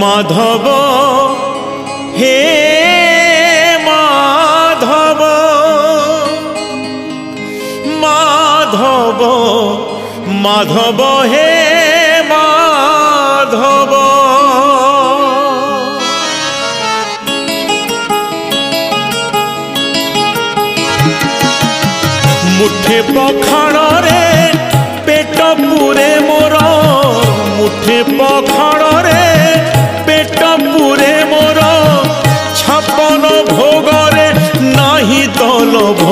মাধব হে মাধব মাধব মাধব হে মাধব। মুঠে পখাণরে পেট পুরে মোর মুঠে পখাণরে তলভ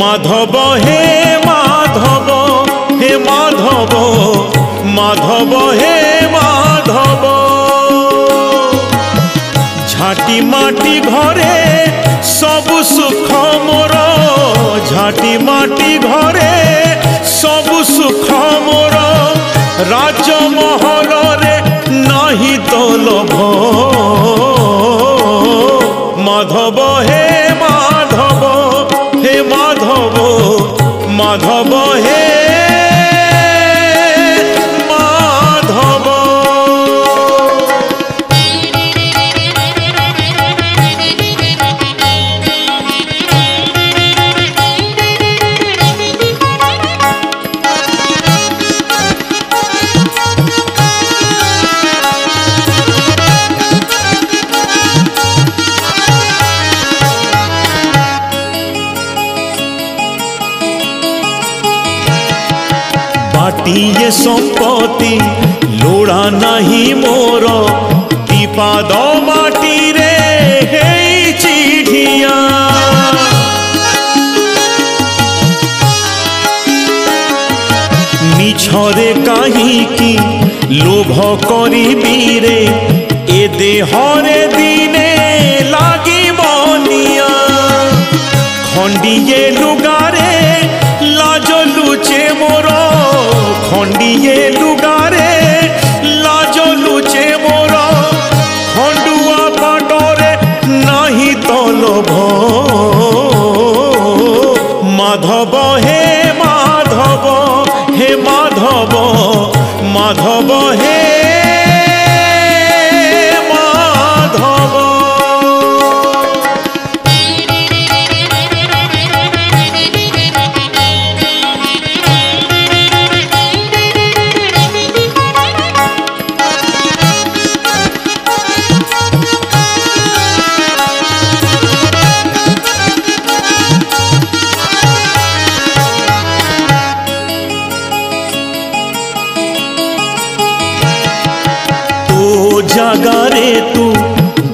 মাধব হে মাধব হে মাধব মাধব হে মাধব। ঝাঁটি মাটি ঘরে সবু সুখ মোর, ঝাঁটি মাটি ঘরে সবু সুখ মোর। রাজমহলরে নাহি তলভ মাধব হে মাধব হে মাধব মাধব হে মাধব বাটিয়ে সম্পত্তি লোড়া নাহি মোর দীপাদ মাটিরে হেইছি ঢিয়া মিছরে কাহিকি লোভ করিবি রে এ দেহরে দিনে লাগিব নিয়া খণ্ডিয়ে লুগারে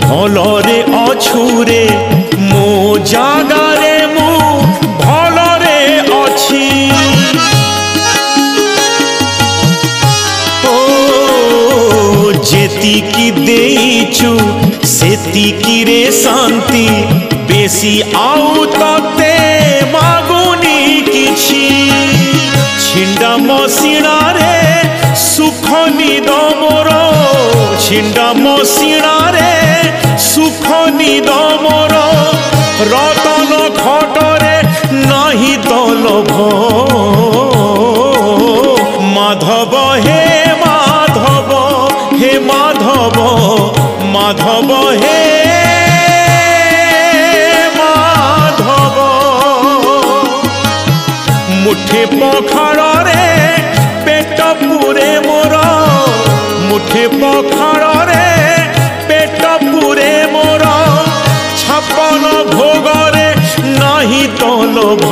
ভলরে অছুরে মো জাগারে মো ভলরে অছি। ও জেতি যেতিকি দেইছু সেতিকি রে শান্তি, বেশি আউ ততে মাগুনি কিছি। ছিন্ডা মসিণারে সুখ নিদ ছিন্ডা মসিণা মাধব মাধব হে মাধব। মুঠে পখাড়রে পেট পুরে মোর, মুঠে পখাড়রে পেট পুরে মোর। ছাপন ভোগরে নাহি তলভ